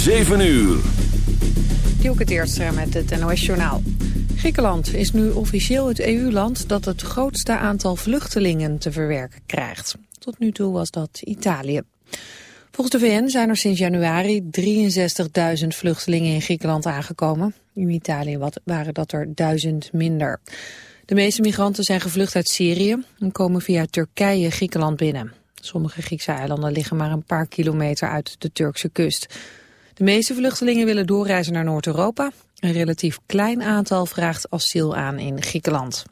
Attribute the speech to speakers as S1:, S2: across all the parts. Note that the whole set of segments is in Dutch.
S1: 7 uur.
S2: Dielke Teerstra met het NOS Journaal. Griekenland is nu officieel het EU-land dat het grootste aantal vluchtelingen te verwerken krijgt. Tot nu toe was dat Italië. Volgens de VN zijn er sinds januari 63.000 vluchtelingen in Griekenland aangekomen. In Italië waren dat er duizend minder. De meeste migranten zijn gevlucht uit Syrië en komen via Turkije Griekenland binnen. Sommige Griekse eilanden liggen maar een paar kilometer uit de Turkse kust. De meeste vluchtelingen willen doorreizen naar Noord-Europa. Een relatief klein aantal vraagt asiel aan in Griekenland.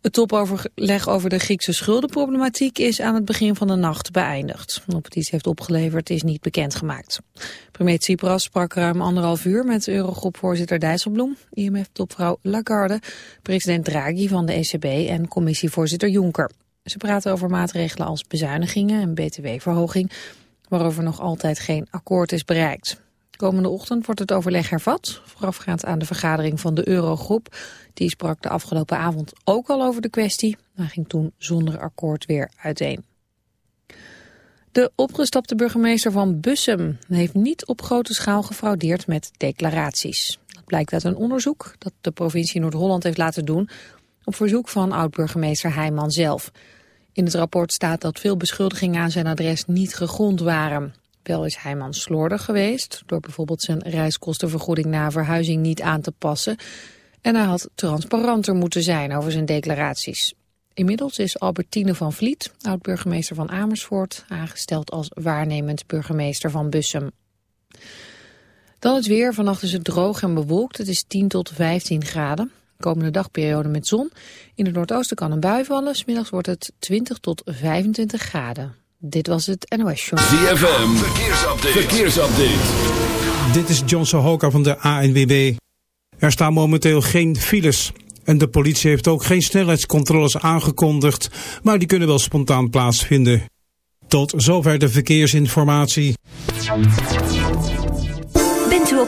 S2: Het topoverleg over de Griekse schuldenproblematiek is aan het begin van de nacht beëindigd. Of het iets heeft opgeleverd is niet bekendgemaakt. Premier Tsipras sprak ruim anderhalf uur met Eurogroepvoorzitter Dijsselbloem, IMF-topvrouw Lagarde, president Draghi van de ECB en commissievoorzitter Juncker. Ze praten over maatregelen als bezuinigingen en btw-verhoging, waarover nog altijd geen akkoord is bereikt. Komende ochtend wordt het overleg hervat, voorafgaand aan de vergadering van de Eurogroep. Die sprak de afgelopen avond ook al over de kwestie, maar ging toen zonder akkoord weer uiteen. De opgestapte burgemeester van Bussum heeft niet op grote schaal gefraudeerd met declaraties. Dat blijkt uit een onderzoek dat de provincie Noord-Holland heeft laten doen op verzoek van oud-burgemeester Heijman zelf. In het rapport staat dat veel beschuldigingen aan zijn adres niet gegrond waren. Wel is Heijman slordig geweest door bijvoorbeeld zijn reiskostenvergoeding na verhuizing niet aan te passen. En hij had transparanter moeten zijn over zijn declaraties. Inmiddels is Albertine van Vliet, oud-burgemeester van Amersfoort, aangesteld als waarnemend burgemeester van Bussum. Dan het weer. Vannacht is het droog en bewolkt. Het is 10 tot 15 graden. Komende dagperiode met zon. In het noordoosten kan een bui vallen. Smiddags wordt het 20 tot 25 graden. Dit was het NOS Show.
S1: ZFM, verkeersupdate. verkeersupdate.
S3: Dit is John Sohoka van de ANWB. Er staan momenteel geen files. En de politie heeft ook geen snelheidscontroles aangekondigd, maar die kunnen wel spontaan plaatsvinden. Tot zover de verkeersinformatie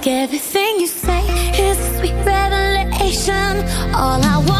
S4: like everything you say is a sweet revelation. All I
S5: want.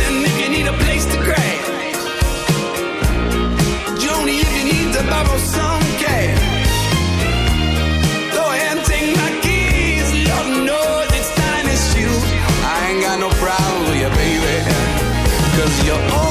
S6: your own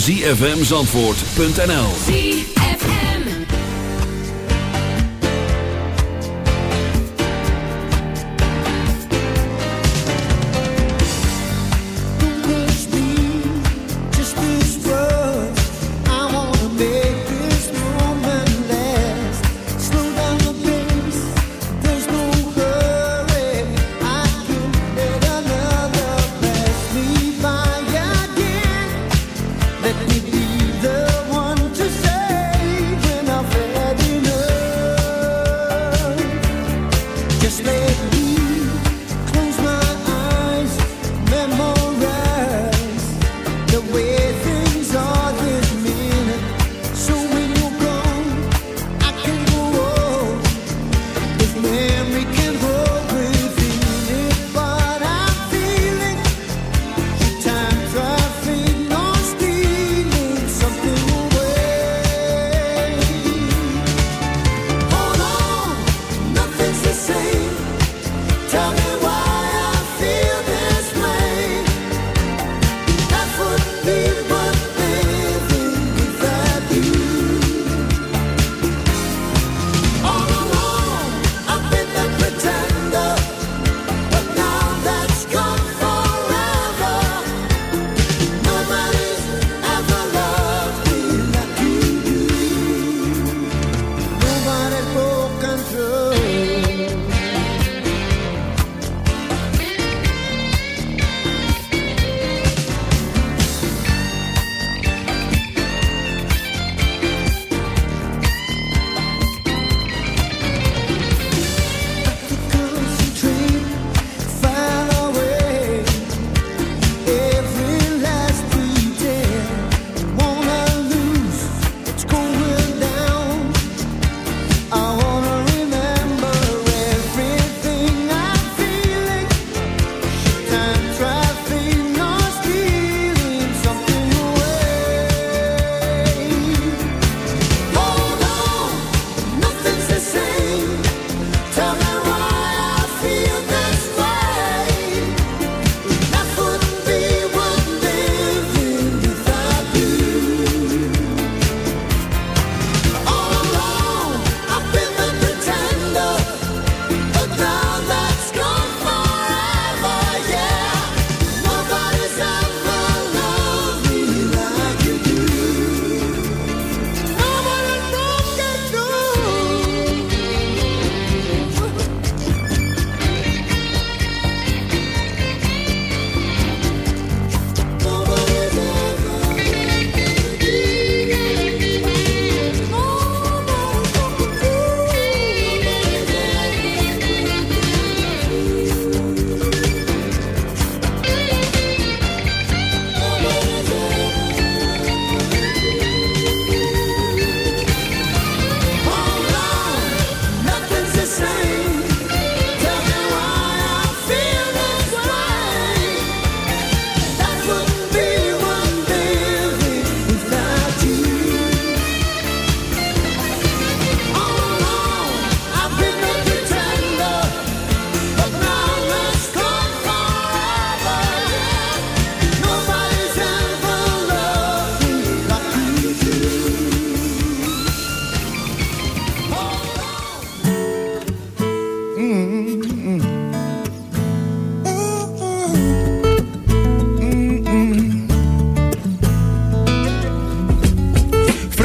S7: www.zfmzandvoort.nl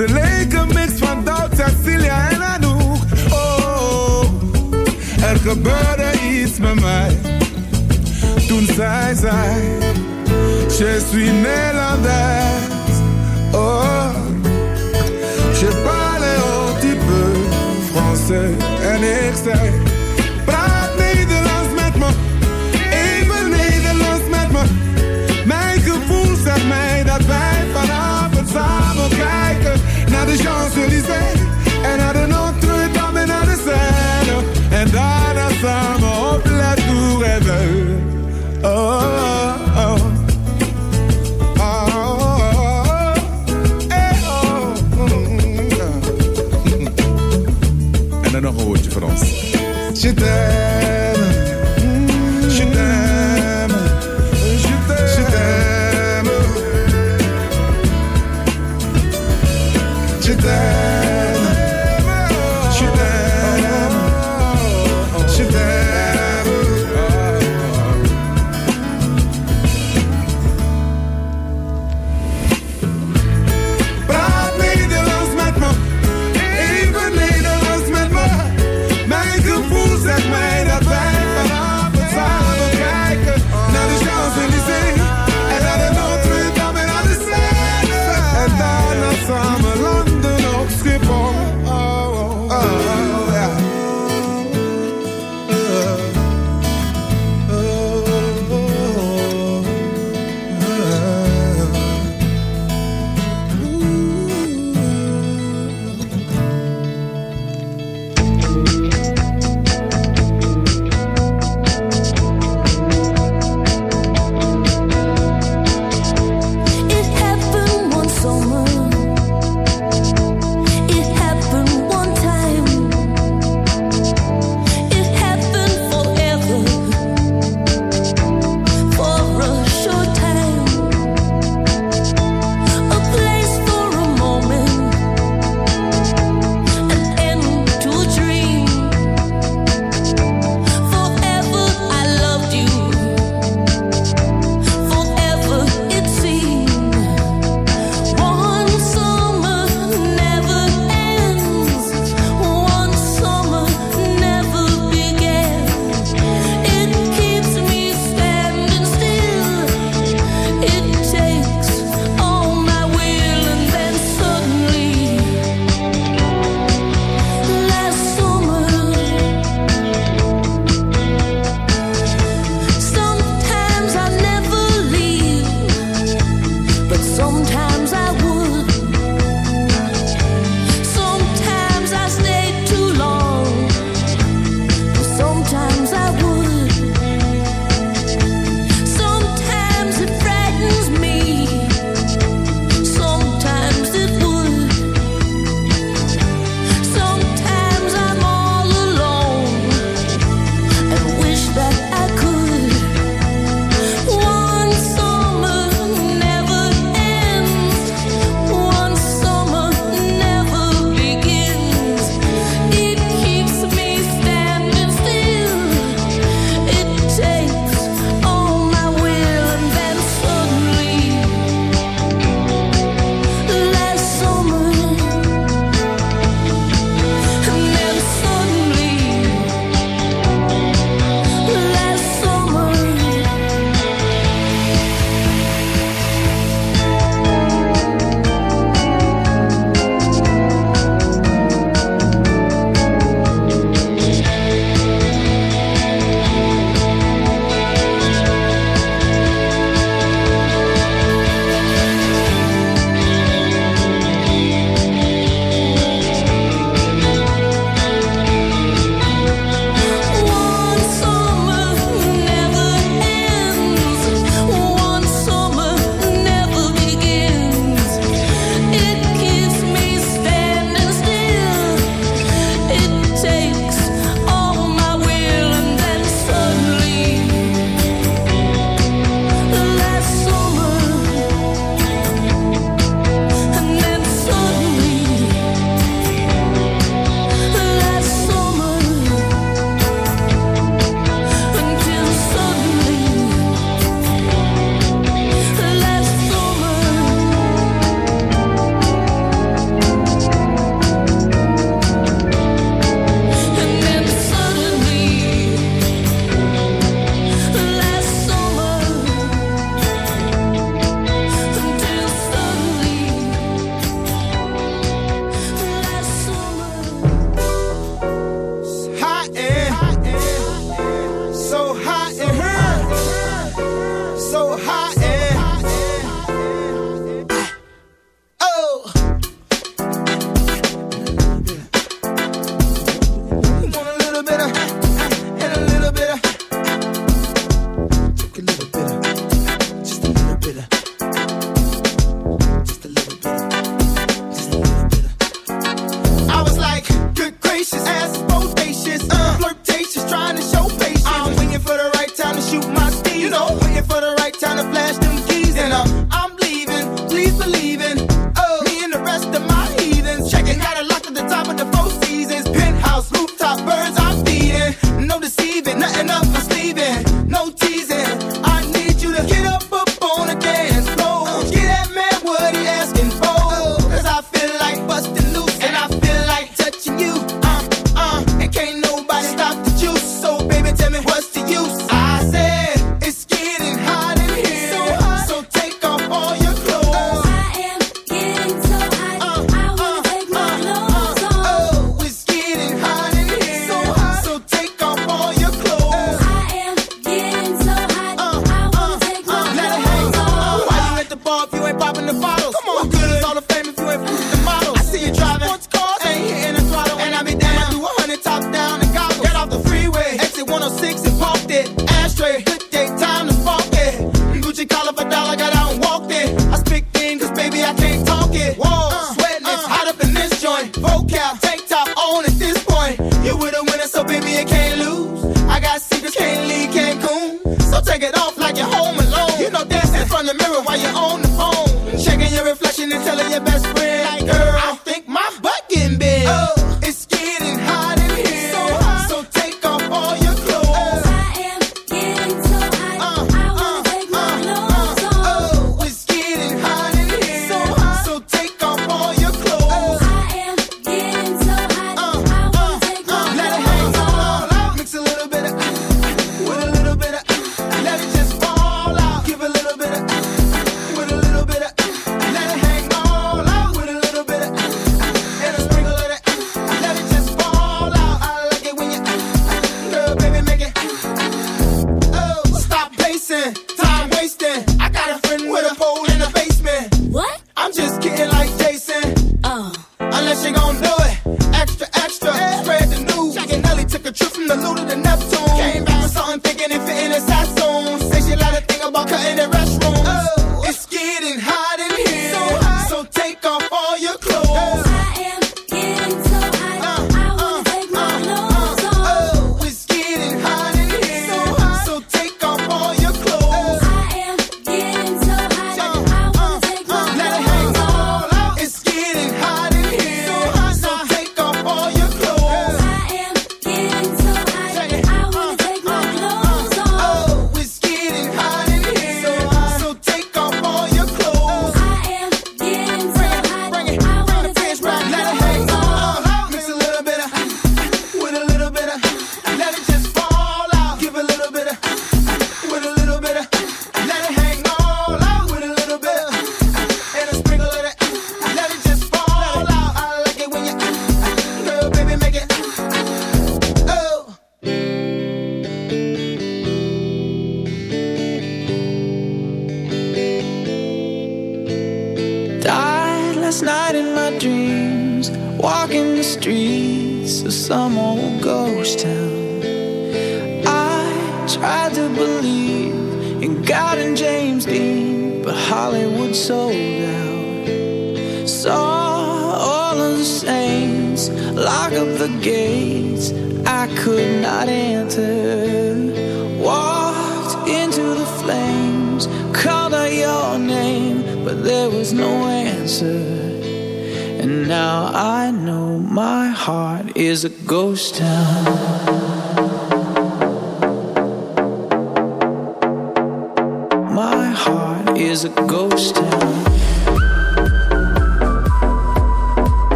S8: Ze leken mix van Doubt, Cecilia en Anouk. Oh, er gebeurde iets met mij. Toen zij zei, je suis Nederlands. Oh, je parle un petit peu français. En ik zei,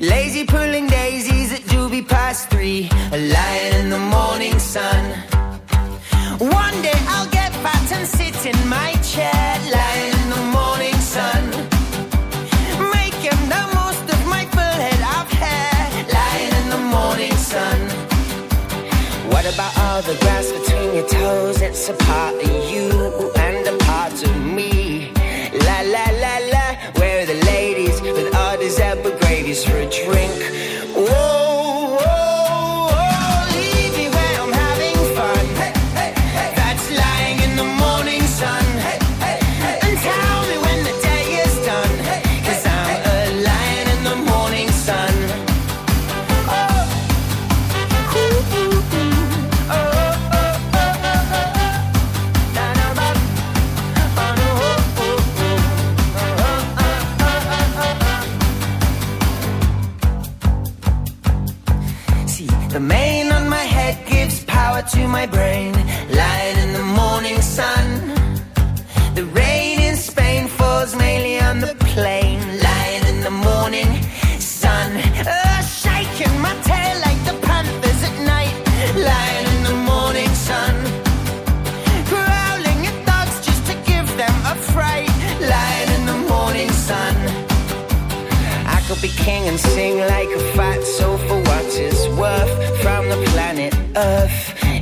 S9: Lazy pulling daisies at
S10: Juvie past three. A lion in the morning sun. One day I'll get fat
S11: and sit in my chair. Lying in the morning sun. Making the most of my full head of hair. In the morning sun. What about all the grass between your toes? It's a part of you